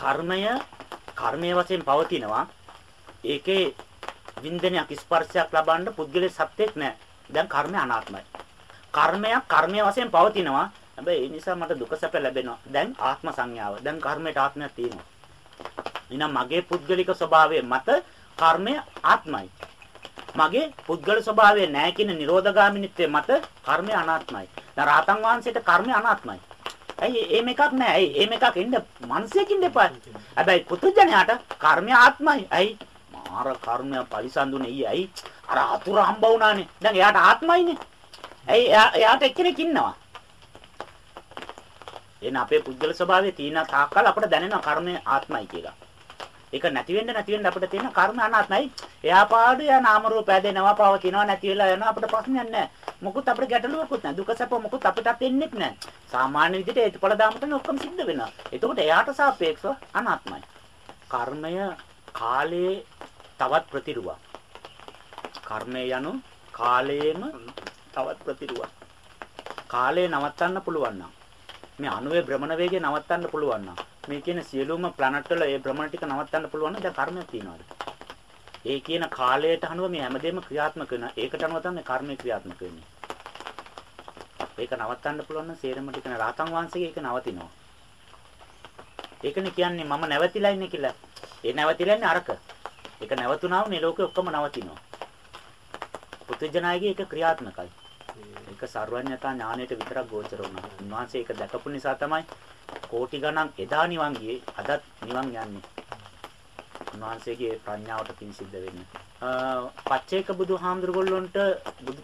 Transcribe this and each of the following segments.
කර්මය කර්මයේ වශයෙන් පවතිනවා. ඒකේ වින්දනයක් ස්පර්ශයක් ලබන්න පුද්ගලයේ සත්‍යෙක් නැහැ. දැන් කර්මය අනාත්මයි. කර්මයක් කර්මයේ වශයෙන් පවතිනවා. හැබැයි ඒ නිසා මට දුක සැප ලැබෙනවා. දැන් ආත්ම සංඥාව. දැන් කර්මයට ආත්මයක් තියෙනවා. එහෙනම් මගේ පුද්ගලික ස්වභාවය මත කර්මය ආත්මයි. මගේ පුද්ගල ස්වභාවය නැහැ කියන නිරෝධගාමිනිත්වය මත කර්මය අනාත්මයි. දැන් රාතන් වහන්සේට කර්මය අනාත්මයි. ඇයි එහෙම එකක් නැහැ. ඇයි එහෙම එකක් ඉන්න මනසකින් දෙපා. හැබැයි පුදුජනයාට කර්මය ආත්මයි. ඇයි මාර කර්මය පරිසඳුනේ ඊ ඇයි අර අතුරු හම්බ වුණානේ. දැන් එයාට ආත්මයිනේ. ඇයි එයාට එක්කෙනෙක් ඉන්නවා. එන අපේ පුද්ගල ස්වභාවයේ තියෙන තාක්කල් අපිට දැනෙන කර්මය ආත්මයි කියලා. ඒක නැති වෙන්න නැති වෙන්න අපිට තියෙන කර්ම අනාත්මයි. එයා පාඩු යා නාම රූප ඇදෙනවා පවතිනවා නැති වෙලා යනවා අපිට ප්‍රශ්නයක් නැහැ. මොකුත් අපිට ගැටලුවකුත් නැහැ. දුක සැප මොකුත් අපිටත් එන්නේත් නැහැ. සාමාන්‍ය විදිහට හේතුඵල දාමටනේ ඔක්කොම සිද්ධ වෙනවා. එතකොට එයාට සාපේක්ෂව අනාත්මයි. කර්මය කාලයේ තවත් ප්‍රතිරුවක්. කර්මය යනු කාලයේම තවත් ප්‍රතිරුවක්. කාලය නවත්තන්න පුළුවන් නම් මේ අණුවේ භ්‍රමණ වේගය නවත්තන්න පුළුවන් නම් මේ කියන සියලුම ප්ලැනට් වල ඒ භ්‍රමණ ටික නවත්තන්න පුළුවන් නම් දැන් කර්මයක් තියනවාද? ඒ කියන කාලයට අනුව මේ හැමදේම ක්‍රියාත්මක වෙනවා. ඒකට අනුව තමයි කර්මය ක්‍රියාත්මක වෙන්නේ. ඒක නවත්තන්න පුළුවන් නම් සේරම ටික රාතන් වංශයේ ඒක නවතිනවා. ඒකනේ කියන්නේ මම නැවතිලා ඉන්නේ කියලා. ඒ නැවතිලා ඉන්නේ අරක. ඒක නැවතුණාම මේ ලෝකෙ ඔක්කොම නවතිනවා. පුදුජනායගේ ඒක ක්‍රියාත්මකයි. ඒක සර්වඥතා ඥාණයට විතරක් ගෝචර වුණා. උන්වහන්සේ ඒක දැකපු නිසා තමයි කෝටි ගණන් එදා නිවන් ගියේ අදත් නිවන් යන්නේ. උන්වහන්සේගේ ප්‍රඥාවට පින් සිද්ධ වෙන්නේ. පච්චේක බුදුහාමුදුරගොල්ලොන්ට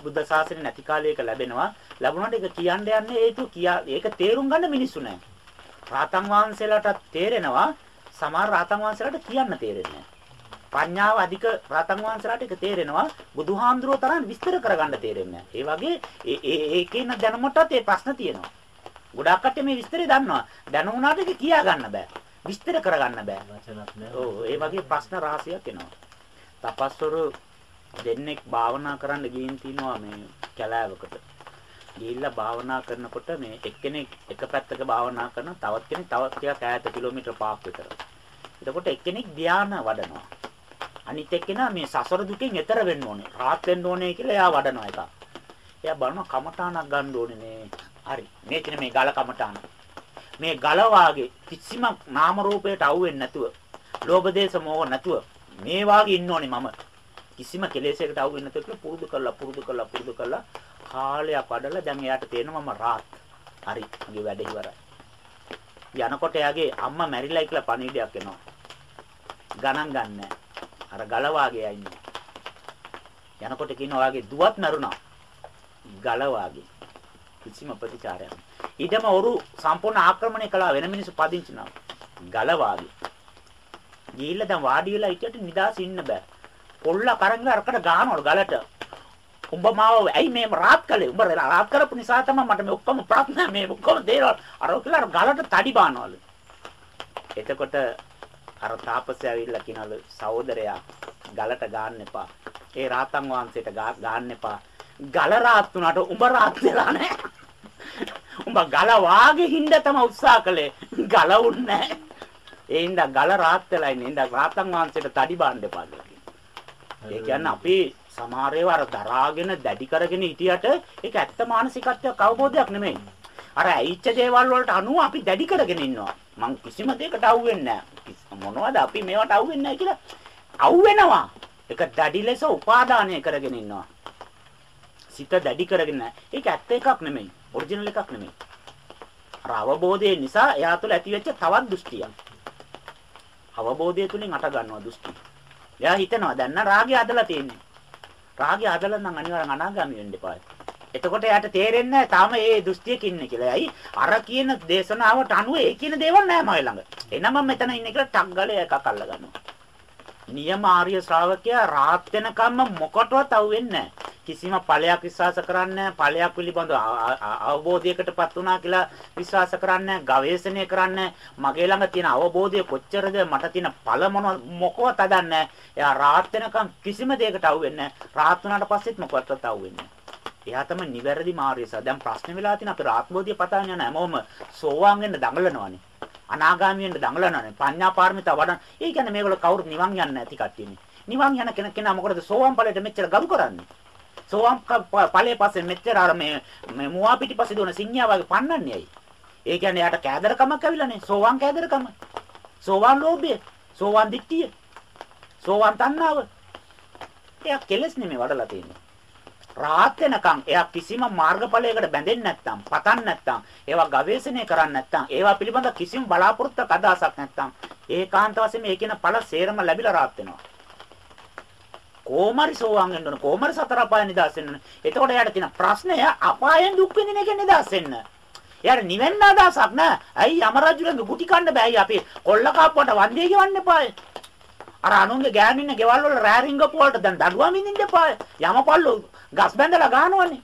බුද්ධ ශාසනය නැති කාලයක ලැබෙනවා. ලැබුණාට ඒක කියන්න යන්නේ හේතු කියා ඒක තේරුම් ගන්න මිනිස්සු නැහැ. රාතන් වහන්සේලාට තේරෙනවා සමහර රාතන් වහන්සේලාට කියන්න තේරෙන්නේ ප්‍රඥාව අධික රාතන් වහන්සේලාට ඒක තේරෙනවා බුදුහාමුදුරුවෝ තරම් විස්තර කරගන්න තේරෙන්නේ නැහැ. ඒ වගේ ඒ ඒකේන දැනුමටත් ඒ ප්‍රශ්න තියෙනවා. ගොඩක් කට්ටිය මේ විස්තරي දන්නවා. දැනුණාට ඒක කියා ගන්න බෑ. විස්තර කරගන්න බෑ. වචනක් නෑ. ඔව් ඒ වගේ ප්‍රශ්න රාශියක් එනවා. තපස්වරු දෙන්නෙක් භාවනා කරන්න ගිහින් තිනවා මේ කැලෑවකට. ගිහිල්ලා භාවනා කරනකොට මේ එක්කෙනෙක් එක පැත්තක භාවනා කරන තවත් කෙනෙක් තවත් ටිකක් ඈත කිලෝමීටර් පහක් විතර. එතකොට එක්කෙනෙක් ධානය වඩනවා. අනිත් එක්කෙනා මේ සසර දුකෙන් එතර වෙන්න ඕනේ. රාත් වෙන්න ඕනේ කියලා එයා වඩනවා එක. එයා බලනවා කමඨාණක් ගන්න ඕනේ නේ. හරි. මේ කියන මේ ගල කමඨාන. මේ ගල වාගේ කිසිම නාම රූපයට අවු වෙන්නේ නැතුව, ලෝභ දේශ මොහ නැතුව මේ වාගේ ඉන්න ඕනේ මම. කිසිම කෙලෙසයකට අවු වෙන්නේ නැතුව පුරුදු කරලා පුරුදු කරලා පුරුදු කරලා කාලයක් වඩලා දැන් එයාට තේරෙනවා මම රාත්. හරි. මගේ වැඩ ඉවරයි. යනකොට එයාගේ අම්මා මැරිලා කියලා පණිවිඩයක් එනවා. ගණන් ගන්නෑ. අර ගල වාගේ ඉන්නේ. යනකොට කියනවා ඔයාගේ දුවත් මරුණා. ගල වාගේ. කිසිම ප්‍රතිචාරයක් ඊටම ඔරු සම්පූර්ණ ආක්‍රමණය කළා වෙන මිනිස්සු පදිංචිනවා. ගල වාගේ ගිහිල්ලා දැන් වාඩි වෙලා හිටියට නිදාස් ඉන්න බෑ. පොල්ල කරංග අරකට ගහනවලු ගලට. උඹ මාව ඇයි මේ රාත් කළේ? උඹ රාත් කරපු නිසා තමයි මට මේ ඔක්කොම ප්‍රශ්න මේ ඔක්කොම දේවල් අර කියලා ගලට තඩි බානවලු. එතකොට අර තාපසය ඇවිල්ලා කියනවලු සහෝදරයා ගලට ගාන්න එපා. ඒ රාතන් වහන්සේට ගාන්න එපා. ගල රාත් වුණාට උඹ රාත් වෙලා නැහැ. උඹ ගල වාගේ හින්ද තම උත්සාහ කළේ. ගල උන්නේ ඒ හින්දා ගල රාත් වෙලා ඉන්නේ. හින්දා රාතන් වහන්සේට තඩි බාන්න එපා ඒ කියන්නේ අපි සමහර ඒවා අර දරාගෙන දැඩි කරගෙන හිටියට ඒක ඇත්ත මානසිකත්වයක් අවබෝධයක් නෙමෙයි. අර ඇයිච්ච දේවල් වලට අනුව අපි දැඩි කරගෙන ඉන්නවා. මං කිසිම දෙයකට අවු වෙන්නේ නැහැ මොනවද අපි මේවට අවු වෙන්නේ නැහැ කියලා අවු වෙනවා ඒක දැඩි ලෙස උපාදානය කරගෙන ඉන්නවා. සිත දැඩි කරගෙන ඒක ඇත්ත එකක් නෙමෙයි. ඔරිජිනල් එකක් නෙමෙයි. අර අවබෝධය නිසා එයා තුළ ඇති වෙච්ච තවත් දෘෂ්ටියක්. අවබෝධය තුලින් අට ගන්නවා දෘෂ්ටි. එයා හිතනවා දැන් නම් රාගය අදලා තියෙන්නේ. රාගය අදලා නම් අනිවාර්යෙන් අනාගාමී වෙන්න එපා. එතකොට එයාට තේරෙන්නේ තාම ඒ දෘෂ්ටියක ඉන්නේ කියලා. ඇයි? අර කියන දේශනාවට අනුව ඒ කියන දේවල් නැහැ මම ළඟ. එනම මෙතන ඉන්නේ කියලා ටක් ගාලා එකක් අල්ල ගන්නවා. නියම ආර්ය ශ්‍රාවකයා රාත් වෙනකම්ම මොකටවත් අහුවෙන්නේ නැහැ. කිසිම ඵලයක් විශ්වාස කරන්නේ ඵලයක් පිළිබඳ අවබෝධයකටපත් වුණා කියලා විශ්වාස කරන්නේ ගවේෂණය කරන්නේ මගේ ළඟ තියෙන අවබෝධය කොච්චරද මට තියෙන ඵල මොන මොකවත් අදන්නේ එයා රාත් වෙනකම් කිසිම දෙයකට අහු වෙන්නේ රාත් වුණාට පස්සෙත් මොකවත්වත් අහු වෙන්නේ එයා තමයි නිවැරදි මාර්ගය. දැන් ප්‍රශ්න වෙලා තියෙන අපි රාත්බෝධිය පතාගෙන යන හැමෝම සෝවාන් වෙන්න දඟලනවානේ. අනාගාමී වෙන්න දඟලනවානේ. පඤ්ඤා පාරමිතා වඩන. ඒ කියන්නේ මේගොල්ලෝ කවුරුත් නිවන් යන්නේ නැති කට්ටියනේ. නිවන් යන කෙනෙක් කෙනා මොකටද සෝවාන් ඵලයට මෙච්චර ගරු කරන්නේ? සෝවාන් ඵලයේ පස්සේ මෙච්චර අර මේ මේ මුවා පිටිපස්සේ දුවන සිංහයා වගේ පන්නන්නේ ඇයි? ඒ කියන්නේ යාට කෑදරකමක් ඇවිල්ලානේ. සෝවාන් කෑදරකම. සෝවාන් ලෝභය. සෝවාන් දිට්ඨිය. සෝවාන් තණ්හාව. එයා කෙලස් නෙමෙයි වඩලා තියෙන්නේ. රාහත් වෙනකන් එයා කිසිම මාර්ගඵලයකට බැඳෙන්නේ නැත්නම්, පතන් නැත්නම්, ඒවා ගවේෂණය කරන්නේ නැත්නම්, ඒවා පිළිබඳ කිසිම බලාපොරොත්තුවක් අදහසක් නැත්නම්, ඒකාන්ත වශයෙන් මේ කියන ඵල සේරම ලැබිලා රාහත් වෙනවා. කොහොමරි සෝවාන් වෙන්න ඕන කොහොමරි සතර අපායන් නිදහස් වෙන්න ඕන. එතකොට එයාට තියෙන ප්‍රශ්නය අපායන් දුක් විඳින එකෙන් නිදහස් වෙන්න. එයාට නිවෙන්න අදහසක් නෑ. ඇයි යමරජුලගේ ගුටි කන්න බෑ. අපි කොල්ල කාප්පුවට වන්දිය ගෙවන්න එපායි. අර අනුන්ගේ ගෑනින්න ගෙවල් වල රෑ රින්ගපු වලට දැන් දඩුවම් විඳින්න එපායි. යමපල්ලු ගස් බැඳලා ගහනවනේ.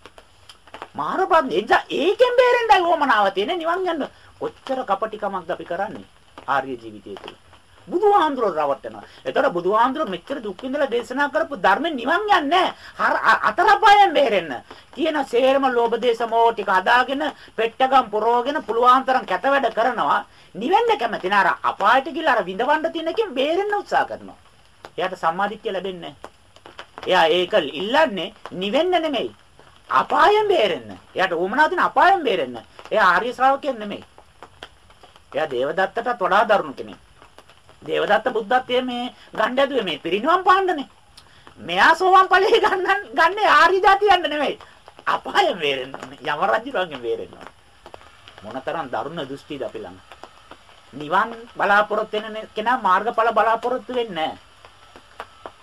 මාරපත් එනිසා ඒකෙන් බේරෙන්නයි ඕමනාව තියෙන්නේ නිවන් යන්න. කොච්චර කපටිකමක්ද අපි කරන්නේ ආර්ය ජීවිතය තුළ. බුදුහාඳුර රවට්ටනවා. එතකොට බුදුහාඳුර මෙච්චර දුක් විඳලා දේශනා කරපු ධර්මෙන් නිවන් යන්නේ අතරපයෙන් බේරෙන්න. කියන සේරම ලෝභ දේශ මොහ ටික අදාගෙන පෙට්ටගම් පුරවගෙන පුළුවන් තරම් කැත වැඩ කරනවා. නිවෙන්න කැමති නාර අපායට ගිහලා අර විඳවන්න තියෙන එකෙන් බේරෙන්න උත්සාහ කරනවා. එයාට සම්මාදිට්ඨිය ලැබෙන්නේ එයා ඒක ඉල්ලන්නේ නිවෙන්න නෙමෙයි. අපායෙන් බේරෙන්න. එයාට උවමනා තියෙන අපායෙන් බේරෙන්න. එයා ආර්ය ශ්‍රාවකයෙක් නෙමෙයි. එයා දේවදත්තටත් වඩා දරුණු කෙනෙක්. දේවදත්ත බුද්ධත්වයේ මේ ගන්න ඇදුවේ මේ පිරිණිවන් පාන්නනේ. මෙයා සෝවන් ඵලයේ ගන්න ගන්නේ ආර්ය જાතියන්න නෙමෙයි. අපායෙන් වේරෙන්න ඕනේ. යම රජුගෙන් වේරෙන්න ඕනේ. මොනතරම් දරුණ දෘෂ්ටිද අපි ළඟ. නිවන් බලාපොරොත්තු වෙන කෙනා මාර්ගඵල බලාපොරොත්තු වෙන්නේ නැහැ.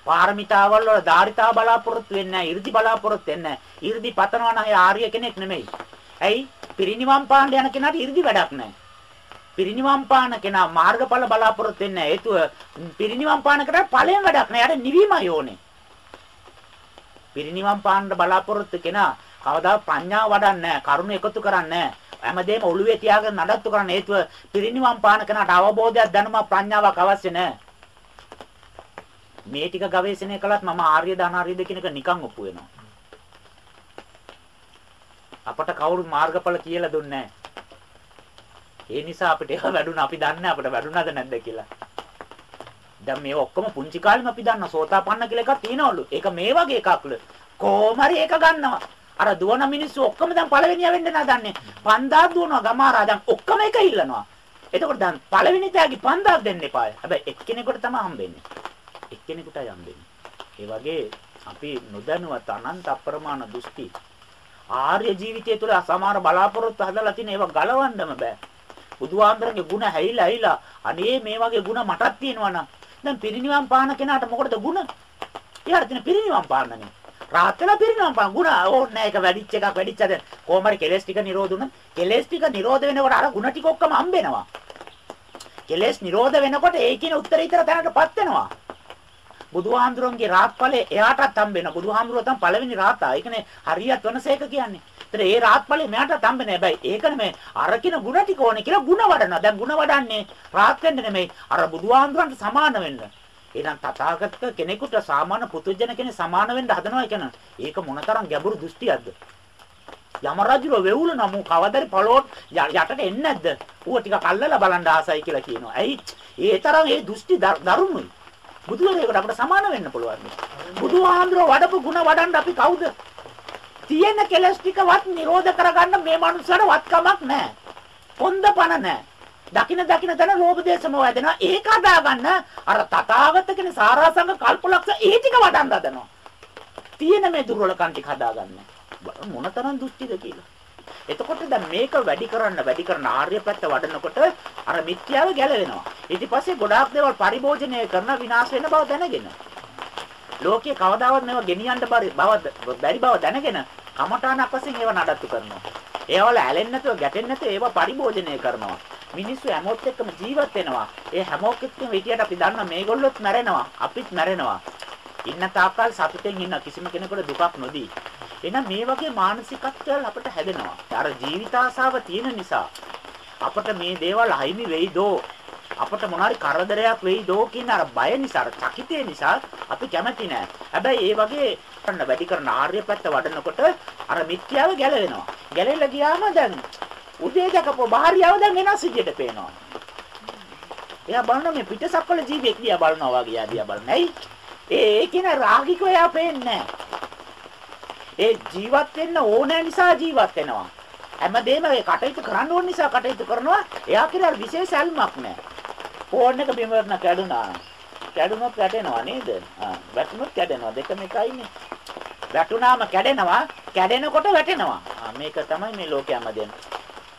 පාරමිතාවල් වල ධාරිතා බලාපොරොත්තු වෙන්නේ නැහැ. 이르දි බලාපොරොත්තු වෙන්නේ නැහැ. 이르දි පතනවා නම් ආර්ය කෙනෙක් නෙමෙයි. ඇයි? පිරිණිවන් පාන්න යන කෙනාට 이르දි වැඩක් නැහැ. පිරිනිවන් පාන කෙනා මාර්ගඵල බලාපොරොත්තු වෙන්නේ නැහැ. හේතුව පිරිනිවන් පාන කෙනාට ඵලයෙන් වැඩක් නැහැ. යාට නිවීමයි ඕනේ. පිරිනිවන් පාන්න බලාපොරොත්තු කෙනා කවදා ප්‍රඥාව වඩන්නේ නැහැ. කරුණ එකතු කරන්නේ නැහැ. හැමදේම ඔළුවේ තියාගෙන නඩත්තු කරන්න හේතුව පිරිනිවන් පාන කෙනාට අවබෝධයක් දැනුමක් ප්‍රඥාවක් අවශ්‍ය නැහැ. මේ ටික ගවේෂණය කළත් මම ආර්ය ධනාර්යද කියන එක නිකන් ඔප්පු වෙනවා. අපට කවුරු මාර්ගඵල කියලා දුන්නේ නැහැ. ඒ නිසා අපිට ඒවා වැඩුණා අපි දන්නේ අපිට වැඩුණාද නැද්ද කියලා. දැන් මේ ඔක්කොම පුංචි කාලෙම අපි දන්න සෝතාපන්න කියලා එකක් තියෙනවලු. ඒක මේ වගේ එකක්ලු. කොහොම හරි ඒක ගන්නවා. අර දුවන මිනිස්සු ඔක්කොම දැන් පළවෙනියා වෙන්න නදන්නේ. 5000 දුවනවා ගමාරා දැන් ඔක්කොම එක ඉල්ලනවා. එතකොට දැන් පළවෙනි තෑගි 5000 දෙන්න එපා. හැබැයි එක්කෙනෙකුට තමයි හම්බෙන්නේ. එක්කෙනෙකුටයි හම්බෙන්නේ. ඒ වගේ අපි නොදැනුවත් අනන්ත අප්‍රමාණ දෘෂ්ටි ආර්ය ජීවිතය තුළ අසමාන බලාපොරොත්තු හදලා තියෙන ඒවා ගලවන්නම බෑ. බුදුහාමරගේ ಗುಣ හැයිලා හැයිලා අනේ මේ වගේ ಗುಣ මටත් තියෙනවා නම් දැන් පිරිනිවන් පාන කෙනාට මොකටද ಗುಣ? එයාට තියෙන පිරිනිවන් පාන්නනේ. රාත් වෙලා පිරිනිවන් පාන ಗುಣ ඕනේ ඒක වැඩිච්ච එකක් වැඩිච්ච දැන් කොහොම හරි කෙලස් ටික නිරෝධ වුණා. කෙලස් ටික නිරෝධ වෙනකොට අර ಗುಣ ටික ඔක්කොම හම්බෙනවා. කෙලස් නිරෝධ වෙනකොට ඒ කියන උත්තරීතර තැනටපත් වෙනවා. බුදුහාමුදුරන්ගේ රාත්පලේ එයාටත් හම්බ වෙනවා. බුදුහාමුදුරුවෝ තමයි පළවෙනි රාතා. ඒකනේ හරියත් වනසේක කියන්නේ. ඒතර ඒ රාත්පලේ මෙයාටත් හම්බ නැහැ. හැබැයි ඒක නෙමෙයි අරකින ಗುಣ ටික ඕනේ කියලා ಗುಣ වඩනවා. දැන් ಗುಣ වඩන්නේ රාත් වෙන්න නෙමෙයි. අර බුදුහාමුදුරන්ට සමාන වෙන්න. එහෙනම් තථාගත කෙනෙකුට සාමාන්‍ය පුතුජන කෙනෙක් සමාන වෙන්න හදනවා කියන ඒක මොනතරම් ගැඹුරු දෘෂ්ටියක්ද? යම රජුව වෙවුල නමු කවදරි පළොත් යටට එන්නේ නැද්ද? ඌව ටිකක් අල්ලලා බලන්න ආසයි කියලා කියනවා. ඇයි? ඒ තරම් ඒ දෘෂ්ටි දරුණුයි. බුදුරේකට අපිට සමාන වෙන්න පුළුවන්. බුදුහාඳුර වඩපු ಗುಣ වඩන්න අපි කවුද? තියෙන කෙලස් ටිකවත් නිරෝධ කරගන්න මේ මනුස්සයර වත්කමක් නැහැ. පොන්ද පණ නැහැ. දකින දකින තැන ලෝභ දේශ මොහ ඇදෙනවා. ඒක හදාගන්න අර තථාගත කෙන සාරාංශක කල්පලක්ෂ ඒ ටික වඩන්න හදනවා. තියෙන මේ දුර්වලකම් ටික හදාගන්න. මොනතරම් දුස්තිද කියලා. එතකොට දැන් මේක වැඩි කරන්න වැඩි කරන ආර්ය පැත්ත වඩනකොට අර මිත්‍යාව ගැලවෙනවා. ඊට පස්සේ ගොඩාක් දේවල් පරිභෝජනය කරන විනාශ වෙන බව දැනගෙන. ලෝකයේ කවදාවත් මේවා ගෙනියන්න බැරි බව බැරි බව දැනගෙන කමඨාණක් වශයෙන් ඒවා නඩත්තු කරනවා. ඒවල ඇලෙන්නේ නැතුව ගැටෙන්නේ නැතුව ඒවා පරිභෝජනය කරනවා. මිනිස්සු හැමෝත් එක්කම ජීවත් වෙනවා. ඒ හැමෝක් එක්කම විදියට අපි දන්නා මේගොල්ලොත් මැරෙනවා. අපිත් මැරෙනවා. ඉන්න තාක්කල් සතුටෙන් ඉන්න කිසිම කෙනෙකුට දුකක් නොදී. එහෙනම් මේ වගේ මානසිකත්වයල් අපිට හැදෙනවා. අර ජීවිත ආසාව තියෙන නිසා අපිට මේ දේවල් අහිමි වෙයිදෝ අපිට මොනාරි කරදරයක් වෙයිදෝ කියන අර බය නිසා අර චකිතේ නිසා අපි කැමති නෑ. හැබැයි ඒ වගේ කරන්න වැඩි කරන ආර්ය පැත්ත වඩනකොට අර මිත්‍යාව ගැලවෙනවා. ගැලෙලා ගියාම දැන් උදේ දකපුව භාර්යාව දැන් වෙනස් විදියට පේනවා. එයා බලනවා මේ පිටසක්වල ජීවියෙක් දිහා බලනවා වගේ එයා දිහා බලන්නේ. ඇයි? ඒ ඒ කියන රාගිකව එයා පේන්නේ ඒ ජීවත් වෙන්න ඕන නිසා ජීවත් වෙනවා. හැමදේම ඒ කටයුතු කරන්න ඕන නිසා කටයුතු කරනවා. එයා කියලා විශේෂ ඇල්මක් නැහැ. ෆෝන් එක බිම වරන කැඩුනා. කැඩුනොත් වැටෙනවා නේද? ආ වැටුනොත් කැඩෙනවා. දෙකම එකයිනේ. වැටුනාම කැඩෙනවා. කැඩෙනකොට වැටෙනවා. ආ මේක තමයි මේ ලෝකයේම දෙන.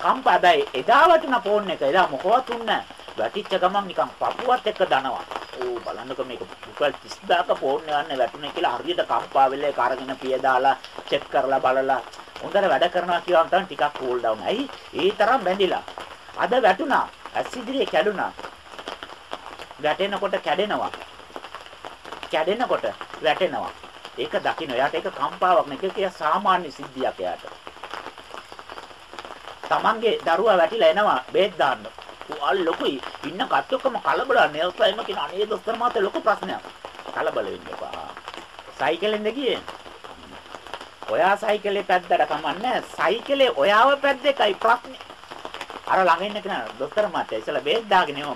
කම්පදයි එදා වටුන ෆෝන් එක එදා මොකවත් උන්නේ වැටිච්ච ගමන් නිකන් පපුවත් එක්ක දනවා. ඕ බලන්නකො මේක රුපියල් 30000ක ෆෝන් ගන්න වැටුනේ කියලා හරියට කම්පා වෙලා ඒක අරගෙන පිය දාලා චෙක් කරලා බලලා හොඳට වැඩ කරනවා කියවම තමයි ටිකක් කූල් ඩවුන්. ඇයි? ඒ තරම් බැඳිලා. අද වැටුණා. ඇස් ඉදිරියේ කැඩුනා. වැටෙනකොට කැඩෙනවා. කැඩෙනකොට වැටෙනවා. ඒක දකින්න. එයාට ඒක කම්පාවක් නෙක කිය සාමාන්‍ය සිද්ධියක් එයාට. Tamange දරුවා වැටිලා එනවා බේත් දාන්න. තුවල් ලොකුයි. ඉන්න කට් ඔක්කොම කලබල නෙල්සා එම කියන අනේ දොස්තර මාතේ ලොකු ප්‍රශ්නයක්. කලබල වෙන්න එපා. සයිකලෙන්ද ගියේ? ඔයා සයිකලේ පැද්දට කමන්නේ සයිකලේ ඔයාව පැද්දේකයි ප්‍රශ්නේ. අර ළඟ ඉන්න කෙනා දොස්තර මාතේ ඉතලා බේත් දාගෙන එම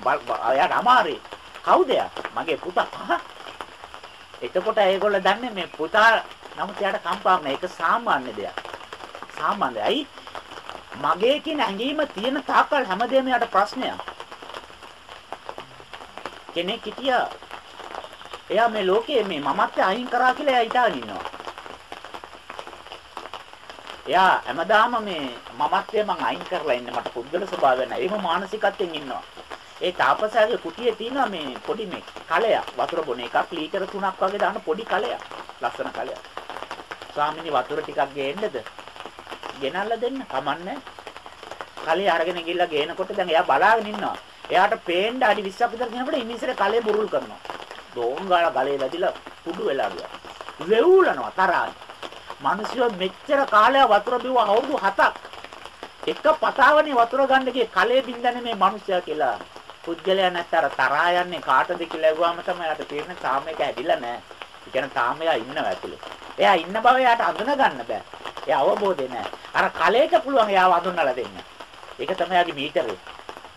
එයාට අමාරුයි. කවුද මගේ පුතා. එතකොට ඒගොල්ලෝ දන්නේ මේ පුතා නමුත් එයාට කම්පාවක් නෑ. ඒක සාමාන්‍ය දෙයක්. සාමාන්‍යයි. ඇයි? මගේ කියන ඇඟීම තියෙන තාක්කල් හැමදේම යට ප්‍රශ්නයක්. කෙනෙක් හිටියා එයා මේ ලෝකයේ මේ මමත් අයින් කරා කියලා එයා හිතාගෙන ඉන්නවා. එයා හැමදාම මේ මමත්වය මං අයින් කරලා ඉන්න මට පුද්ගල ස්වභාවය නැහැ. ඒම මානසිකත්වයෙන් ඉන්නවා. ඒ තාපසයාගේ කුටියේ තියෙනවා මේ පොඩි මේ කලයක් වතුර බොන එකක් ලීටර 3ක් වගේ දාන පොඩි කලයක්. ලස්සන කලයක්. ස්වාමිනී වතුර ටිකක් ගේන්නද? ගෙනල්ලා දෙන්න. කමන්නේ. කලේ අරගෙන ගිහිල්ලා ගේනකොට දැන් එයා බලාගෙන ඉන්නවා. එයාට පේන්න අඩි 20ක් විතර යනකොට ඉනිසරේ කලේ බුරුල් කරනවා. දෝංගාල ගලේ වැදිලා කුඩු වෙලා ගියා. වෙවුලනවා තරහා. මිනිස්සු මෙච්චර කාලයක් වතුර බිව්ව අවුරුදු 7ක්. එක පතාවනේ වතුර ගන්න ගියේ කලේ බින්දන්නේ මේ මිනිස්සයා කියලා. පුද්ගලයා නැත්තර තරහා යන්නේ කාටද කියලා ඇහුවාම තමයි යාට තේරෙන්නේ තාම එක ඇදිලා නැහැ. ඒ කියන්නේ තාම එයා ඉන්නවා ඇතුලේ. එයා ඉන්න බව එයාට අඳුන ගන්න බෑ. ඒ අවබෝධය නැහැ. අර කලයට පුළුවන් එයාව අඳුනලා දෙන්න. ඒක තමයි යාගේ මීටරේ.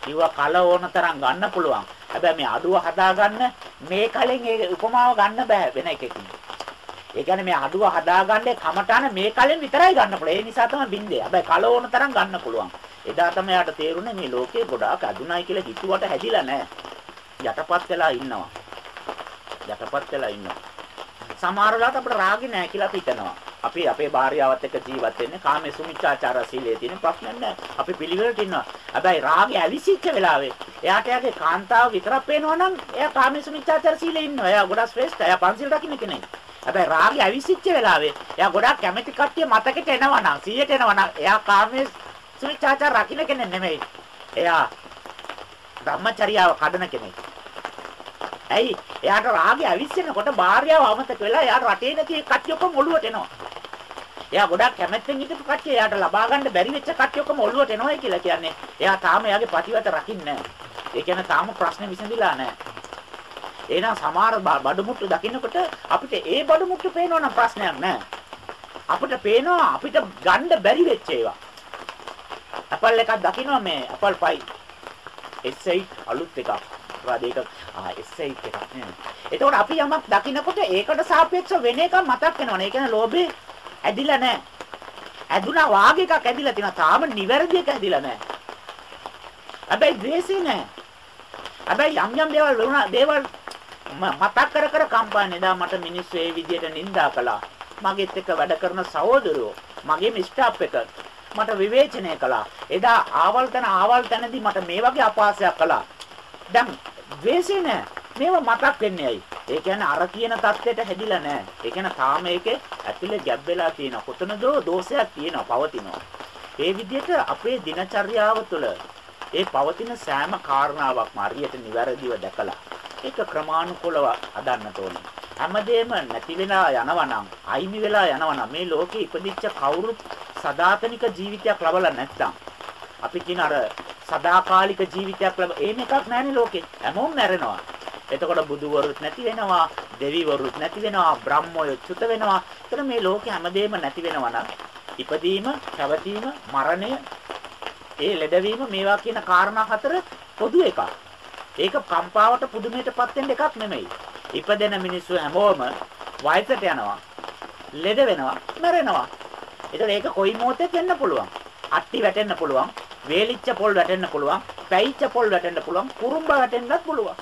කිව්වා කල ඕන තරම් ගන්න පුළුවන්. හැබැයි මේ අඩුව හදාගන්න මේ කලෙන් ඒ උපමාව ගන්න බෑ වෙන එකකින්. ඒ කියන්නේ මේ අඩුව හදාගන්නේ කමටාන මේ කලෙන් විතරයි ගන්න පුළුවන්. ඒ නිසා තමයි බින්දේ. හැබැයි කල ඕන තරම් ගන්න පුළුවන්. එදා තමයි යාට තේරුනේ මේ ලෝකේ ගොඩාක් අදුණයි කියලා හිතුවට හැදිලා නැහැ. යටපත් වෙලා ඉන්නවා. යටපත් වෙලා ඉන්නවා. සමහර වෙලාවට අපිට රාගි නැහැ කියලා අපි හිතනවා. අපි අපේ භාර්යාවත් එක්ක ජීවත් වෙන්නේ කාමයේ සුමිච්ඡාචාර සීලයේ තියෙන ප්‍රශ්නයක් නැහැ. අපි පිළිවෙලට ඉන්නවා. හැබැයි රාගය ඇවිසිච්ච වෙලාවේ එයාට යාගේ කාන්තාව විතරක් පේනවා නම් එයා කාමයේ සුමිච්ඡාචාර සීලේ ඉන්නවා. එයා ගොඩක් ශ්‍රේෂ්ඨ. එයා පන්සිල් රකින්න කෙනෙක්. හැබැයි රාගය ඇවිසිච්ච වෙලාවේ එයා ගොඩක් කැමැති කට්ටිය මතකෙට එනවා නම් 100ට එනවා නම් එයා කාමයේ සුමිච්ඡාචාර රකින්න කෙනෙක් නෙමෙයි. එයා ධම්මචර්යාව කඩන කෙනෙක්. ඇයි? එයාට රාගය ඇවිස්සෙනකොට භාර්යාව අමතක වෙලා එයාට රටේ නැති කට්ටිය ඔක්කොම ඔළුවට එනවා. එයා ගොඩක් කැමැත්තෙන් හිටපු කට්ටිය එයාට ලබා ගන්න බැරි වෙච්ච කට්ටිය ඔක්කොම ඔළුවට එනවායි කියලා කියන්නේ. එයා තාම එයාගේ ප්‍රතිවත රකින්නේ නැහැ. ඒ කියන්නේ තාම ප්‍රශ්නේ විසඳිලා නැහැ. එහෙනම් සමහර බඩු මුට්ටු දකින්නකොට අපිට ඒ බඩු මුට්ටු පේනවා නම් ප්‍රශ්නයක් නැහැ. අපිට පේනවා අපිට ගන්න බැරි වෙච්ච ඒවා. ඇපල් එකක් දකින්නවා මේ ඇපල් පයි. S8 අලුත් එකක්. රාදේක ආ S8 එකක් නේ. එතකොට අපි යමක් දකින්නකොට ඒකට සාපේක්ෂව වෙන එකක් මතක් වෙනවනේ. ඒ කියන්නේ ලෝභේ ඇදිලා නැහැ. ඇදුනා වාගේ එකක් ඇදිලා තියෙනවා. තාම නිවැරදි එක ඇදිලා නැහැ. හැබැයි ද්වේෂේ නැහැ. හැබැයි යම් යම් දේවල් වුණා දේවල් මතක් කර කර කම්පාන්නේ. දා මට මිනිස්සු ඒ විදිහට නිඳා කළා. මගෙත් එක්ක වැඩ කරන සහෝදරයෝ මගේ ස්ටාෆ් එක මට විවේචනය කළා. එදා ආවල් තැන ආවල් තැනදී මට මේ වගේ අපහාසයක් කළා. දැන් ද්වේෂේ නෑ. මේව මතක් වෙන්නේ ඇයි? ඒ කියන්නේ අර කියන தත්ත්වයට හැදිලා නෑ. ඒ කියන්නේ තාම ඒකේ ඇතුලේ ගැබ් වෙලා තියෙනවා. කොතනදෝ දෝෂයක් තියෙනවා, පවතිනවා. ඒ විදිහට අපේ දිනචර්යාව තුළ ඒ පවතින සෑම කාරණාවක්ම හරියට නිවැරදිව දැකලා ඒක ක්‍රමානුකූලව හදන්නට ඕනේ. හැමදේම නැති වෙලා යනවා නම්, අයිමි වෙලා යනවා නම් මේ ලෝකේ ඉපදිච්ච කවුරුත් සදාතනික ජීවිතයක් ලබලා නැත්නම් අපි කියන අර සදාකාලික ජීවිතයක් ලැබ එහෙම එකක් නැහැනේ ලෝකේ. හැමෝම මැරෙනවා. එතකොට බුදුවරුත් නැති වෙනවා, දෙවිවරුත් නැති වෙනවා, බ්‍රහ්මයෝ චුත වෙනවා. එතන මේ ලෝකේ හැමදේම නැති වෙනවා නම් ඉපදීම, පැවතීම, මරණය, ඒ ලෙඩවීම මේවා කියන කාරණා හතර පොදු එකක්. ඒක කම්පාවට පුදුමයටපත් වෙන්න එකක් නෙමෙයි. ඉපදෙන මිනිස්සු හැමෝම වයසට යනවා. ලෙඩ වෙනවා, මැරෙනවා. ඒතකොට ඒක කොයි මොහොතෙත් වෙන්න පුළුවන්. අට්ටි වැටෙන්න පුළුවන්. වේලිච්ච පොල් වැටෙන්න පුළුවන්. පැයිච්ච පොල් වැටෙන්න පුළුවන්. කුරුම්බ වැටෙන්නත් පුළුවන්.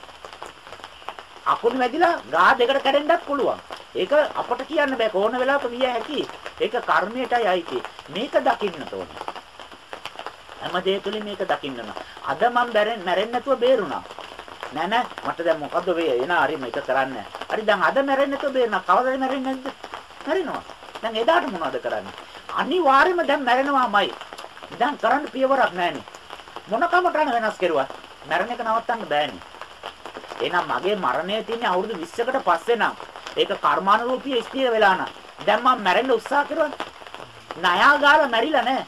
අකුණු වැදිලා ගා දෙකට කැඩෙන්නත් පුළුවන්. ඒක අපට කියන්න බෑ කොන වෙලාවක විය හැකි. ඒක කර්මයටයි අයිති. මේක දකින්න ඕනේ. හැම දෙයකලින් මේක දකින්න ඕන. අද මම මැරෙන්නේ නැතුව බේරුණා. නෑ නෑ මට දැන් මොකද්ද වේ එන හරි මේක කරන්නේ. හරි දැන් අද මැරෙන්නේ නැතුව බේරුණා. කවදාද මැරෙන්නේ නැද්ද? මැරෙනවා. දැන් එදාට මොනවද කරන්නේ? අනිවාර්යයෙන්ම දැන් මැරෙනවාමයි. දැන් කරන්න පියවරක් නැහැනේ. මොන කමටහන වෙනස් කරුවා? මැරෙන එක නවත්තන්න බෑනේ. එහෙනම් මගේ මරණය තියෙන්නේ අවුරුදු 20කට පස්සේ නම් ඒක කර්මානුරූපී ස්ථිර වෙලා නම් දැන් මම මැරෙන්න උත්සාහ කරුවා. ණයා ගාලා මැරිලා නැහැ.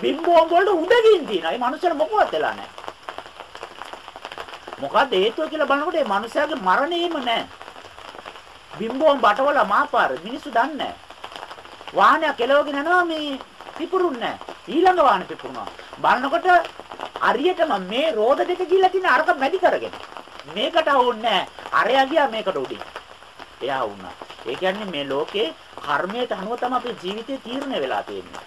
බිම්බෝම් වලට උඩ ගින් තියෙනවා. ඒ මනුස්සයර මොකවත් වෙලා නැහැ. මොකද හේතුව කියලා බලනකොට මේ මනුස්සයාගේ මරණයම නැහැ. බිම්බෝම් බටවල මාපාර මිනිස්සු දන්නේ නැහැ. වාහනයක් කෙලවගෙන යනවා මේ පිපුරුන්නේ නැහැ. ඊළඟ වාහනේ පිපුරුනවා. බලනකොට හරියටම මේ රෝද දෙක ගිහලා තියෙන අරක මැදි කරගෙන. මේකට වුන්නේ නැහැ. අරයා ගියා මේකට උඩින්. එයා වුණා. ඒ කියන්නේ මේ ලෝකේ කර්මයට අනුව තමයි අපේ ජීවිතේ තීරණය වෙලා තියෙන්නේ.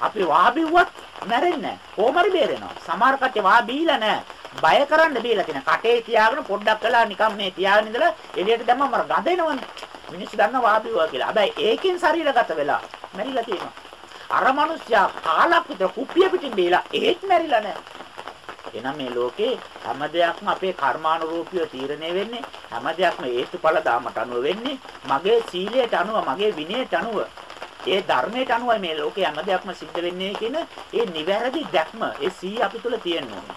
අපි වාබිව්වත් මැරෙන්නේ නැහැ. කොහොමරි බේරෙනවා. සමහර කට්ටිය වාබීලා නැහැ. බය කරන්න බීලා තියෙන. කටේ තියාගෙන පොඩ්ඩක් කළා නිකන් මේ තියාගෙන ඉඳලා එළියට දැම්මම මර ගඳ එනවනේ. මිනිස්සු දන්නවා වාබිව්වා කියලා. හැබැයි ඒකෙන් ශරීරගත වෙලා මැරිලා තියෙනවා. අර මිනිස්සයා කාලක් විතර කුප්පිය පිටින් බීලා ඒත් මැරිලා නැහැ. එහෙනම් මේ ලෝකේ හැම දෙයක්ම අපේ කර්මානුරූපීව තීරණය වෙන්නේ හැම දෙයක්ම හේතුඵල දාමට අනුව වෙන්නේ මගේ සීලයට අනුව මගේ විනයට අනුව ඒ ධර්මයට අනුවයි මේ ලෝකේ හැම දෙයක්ම සිද්ධ වෙන්නේ කියන ඒ නිවැරදි දැක්ම ඒ සී අපි තුල තියෙන්න ඕනේ.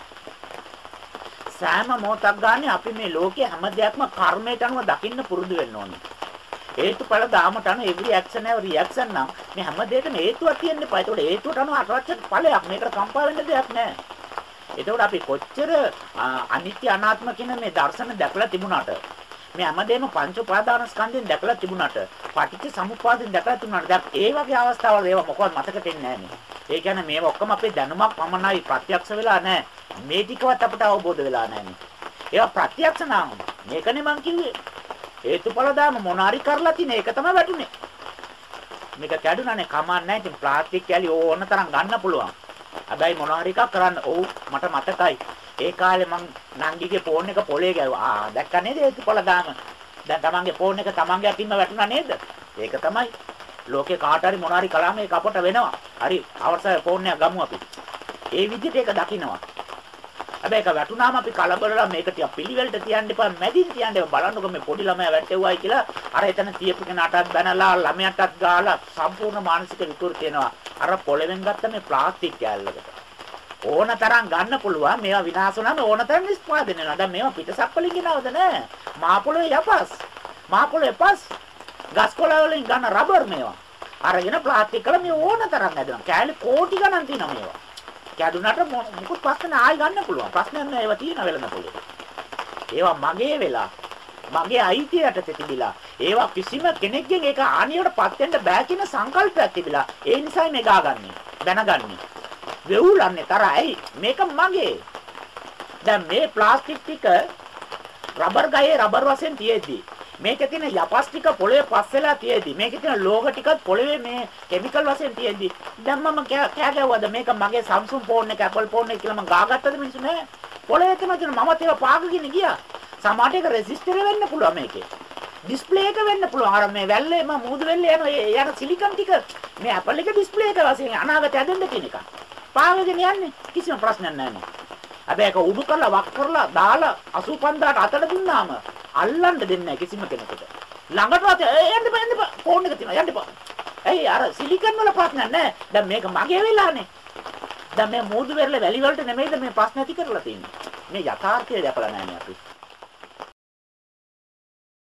සෑම මොහොතක් ගන්න අපි මේ ලෝකේ හැම දෙයක්ම කර්මයට අනුව දකින්න පුරුදු වෙන්න ඕනේ. හේතුඵල දාමට අනුව every action have reaction නම් මේ හැම දෙයකම හේතුවක් තියෙන්න එපා. ඒකට හේතුවට අනුව අටවච්ච ඵලයක්. මේකට කම්පා වෙන්න දෙයක් නැහැ. එතකොට අපි කොච්චර අනිත්‍ය අනාත්ම කියන මේ දර්ශන දැකලා තිබුණාට මේ හැමදේම පංච උපාදාන ස්කන්ධයෙන් දැකලා තිබුණාට පටිච්ච සමුප්පාදයෙන් දැකලා තිබුණාට දැන් ඒ වගේ අවස්ථාවල ඒවා මොකවත් මතකට එන්නේ නැහැ ඒ කියන්නේ මේව ඔක්කොම අපේ දැනුමක් පමණයි ප්‍රත්‍යක්ෂ වෙලා නැහැ. මේ ටිකවත් අපට අවබෝධ වෙලා නැහැ. ඒවා ප්‍රත්‍යක්ෂ නම් මේකනේ මං කිව්වේ. හේතුඵල දාම මොනාරි කරලා තිනේ ඒක තමයි වැටුනේ. මේක කැඩුනානේ කමන්නේ නැහැ. ඉතින් ප්ලාස්ටික් කැලි ඕන තරම් ගන්න පුළුවන්. හැබැයි මොනාරි එකක් කරන්න. ඔව් මට මතකයි. ඒ කාලේ මං නංගිගේ ෆෝන් එක පොලේ ගැව්වා. ආ දැක්ක නේද හේතුඵල දාම. දැන් තමන්ගේ ෆෝන් එක තමන්ගේ අතින්ම වැටුණා නේද? ඒක තමයි. ලෝකේ කාට හරි මොනාරි කළාම ඒක අපට වෙනවා. හරි අවශ්‍ය ෆෝන් එකක් ගමු අපි. ඒ විදිහට ඒක දකින්නවා. හැබැයි ඒක වැටුනාම අපි කලබලලා මේක ටික පිළිවෙලට තියන්න එපා මැදින් තියන්න එපා. බලන්නකො මේ පොඩි ළමයා වැටෙව්වයි කියලා අර එතන තියපු කෙනාටත් බැනලා ළමයාටත් ගාලා සම්පූර්ණ මානසික විකෘති වෙනවා. අර පොළවෙන් ගත්ත මේ ප්ලාස්ටික් කෑල්ලකට ඕන තරම් ගන්න පුළුවන්. මේවා විනාශ වුණාම ඕන තරම් නිෂ්පාදනය වෙනවා. දැන් මේවා පිටසක් වලින් ගෙනවද නෑ? මා පොළවේ යපස්. මා පොළවේ පස්. ගස් කොළ වලින් ගන්න රබර් මේවා. අරගෙන ප්ලාස්ටික් වල මේ ඕන තරම් හැදෙනවා. කෑලි කෝටි ගණන් තියෙනවා මේවා. කැඩුනට මොකුත් ප්‍රශ්න ආයි ගන්න පුළුවන්. ප්‍රශ්නයක් නෑ ඒවා තියෙන වෙලඳ පොලේ. ඒවා මගේ වෙලා මගේ අයිතියට තිබිලා ඒවා කිසිම කෙනෙක්ගෙන් ඒක ආනියටපත් වෙන්න බෑ කියන සංකල්පයක් තිබිලා ඒ නිසා මේ ගාගන්නේ දැනගන්නේ වෙවුලන්නේ තරයි මේක මගේ දැන් මේ ප්ලාස්ටික් ටික රබර් ගහේ රබර් වශයෙන් තියෙද්දි මේකේ තියෙන යපස් ටික පොළවේ පස් වෙලා තියෙදි මේකේ තියෙන ලෝග ටිකත් පොළවේ මේ කිමිකල් වශයෙන් තියෙදි දැන් මම කෑ ගැව්වද? මේක මගේ Samsung ෆෝන් එක Apple ෆෝන් එක කියලා මම ගාගත්තද මිනිස්සු? නෑ. පොළවේ තමයි තියෙන මම ඒව පාගගෙන ගියා. සමහරට ඒක රෙසිස්ටර් වෙන්න පුළුවන් මේකේ. ඩිස්ප්ලේ එක වෙන්න පුළුවන්. අර මේ වැල්ලේ මම මූදු වෙල්ලේ යන යන සිලිකන් ටික මේ Apple එක ඩිස්ප්ලේ එක වශයෙන් අනාගතය ඇදෙන්න තියෙන එක. පාගගෙන යන්නේ කිසිම ප්‍රශ්නයක් නෑ නේ හැබැයි ඒක උඩු කරලා වක් කරලා දාලා 85000ට අතට දුන්නාම අල්ලන්න දෙන්නේ නැහැ කිසිම කෙනෙකුට. ළඟටවත් යන්න බෑ යන්න බෑ ෆෝන් එක තියෙනවා යන්න බෑ. ඇයි අර සිලිකන් වල ප්‍රශ්න නැහැ. දැන් මේක මගේ වෙලානේ. දැන් මේ මූදු වෙරළ වැලි වලට නෙමෙයිද මේ ප්‍රශ්න ඇති කරලා තියෙන්නේ. මේ යථාර්ථය දැකලා නැහැ අපි.